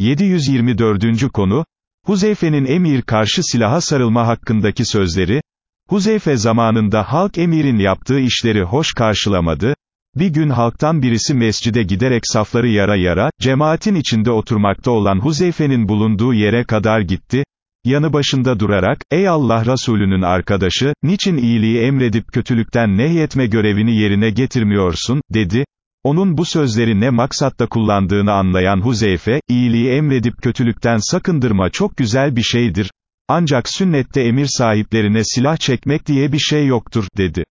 724. konu, Huzeyfe'nin emir karşı silaha sarılma hakkındaki sözleri, Huzeyfe zamanında halk emirin yaptığı işleri hoş karşılamadı, bir gün halktan birisi mescide giderek safları yara yara, cemaatin içinde oturmakta olan Huzeyfe'nin bulunduğu yere kadar gitti, yanı başında durarak, ey Allah Resulünün arkadaşı, niçin iyiliği emredip kötülükten nehyetme görevini yerine getirmiyorsun, dedi, onun bu sözleri ne maksatta kullandığını anlayan Huzeyfe, iyiliği emredip kötülükten sakındırma çok güzel bir şeydir, ancak sünnette emir sahiplerine silah çekmek diye bir şey yoktur, dedi.